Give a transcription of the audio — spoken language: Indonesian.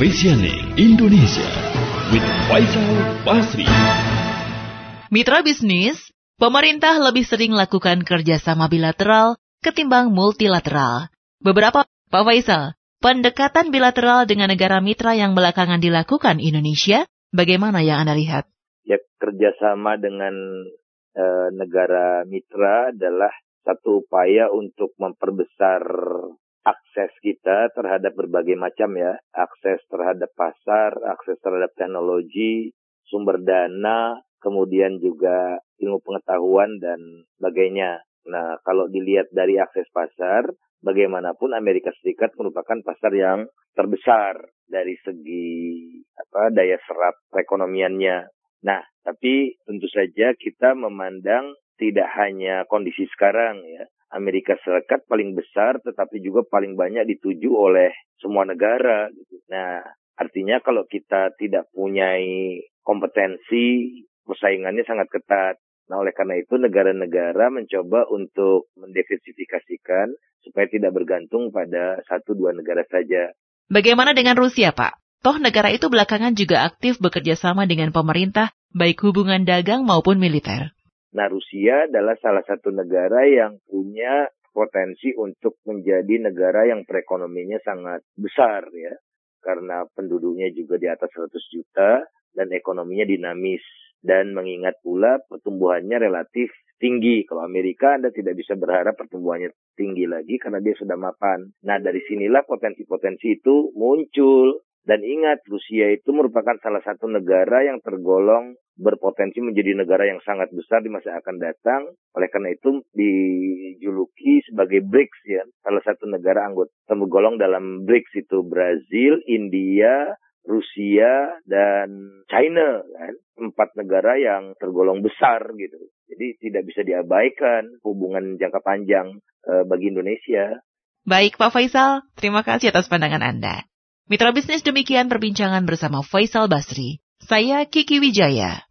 Visioning Indonesia with Faisal Basri. Mitra bisnis, pemerintah lebih sering lakukan kerjasama bilateral ketimbang multilateral. Beberapa, Pak Faisal, pendekatan bilateral dengan negara mitra yang belakangan dilakukan Indonesia, bagaimana yang Anda lihat? Ya, kerjasama dengan e, negara mitra adalah satu upaya untuk memperbesar akses kita terhadap berbagai macam ya, akses terhadap pasar, akses terhadap teknologi, sumber dana, kemudian juga ilmu pengetahuan dan sebagainya. Nah, kalau dilihat dari akses pasar, bagaimanapun Amerika Serikat merupakan pasar yang terbesar dari segi apa daya serap perekonomiannya. Nah, tapi tentu saja kita memandang tidak hanya kondisi sekarang ya, Amerika Serikat paling besar tetapi juga paling banyak dituju oleh semua negara. Gitu. Nah, artinya kalau kita tidak punya kompetensi, persaingannya sangat ketat. Nah, oleh karena itu negara-negara mencoba untuk mendiversifikasikan supaya tidak bergantung pada satu dua negara saja. Bagaimana dengan Rusia, Pak? Toh negara itu belakangan juga aktif bekerja sama dengan pemerintah, baik hubungan dagang maupun militer. Nah, Rusia adalah salah satu negara yang punya potensi untuk menjadi negara yang perekonominya sangat besar ya. Karena penduduknya juga di atas 100 juta dan ekonominya dinamis. Dan mengingat pula pertumbuhannya relatif tinggi. Kalau Amerika Anda tidak bisa berharap pertumbuhannya tinggi lagi karena dia sudah mapan. Nah dari sinilah potensi-potensi itu muncul. Dan ingat, Rusia itu merupakan salah satu negara yang tergolong berpotensi menjadi negara yang sangat besar di masa akan datang. Oleh karena itu dijuluki sebagai BRICS ya. Salah satu negara anggota tergolong dalam BRICS itu Brazil, India, Rusia dan China kan empat negara yang tergolong besar gitu jadi tidak bisa diabaikan hubungan jangka panjang e, bagi Indonesia. Baik Pak Faisal, terima kasih atas pandangan Anda. Mitra bisnis demikian perbincangan bersama Faisal Basri. Saya Kiki Wijaya.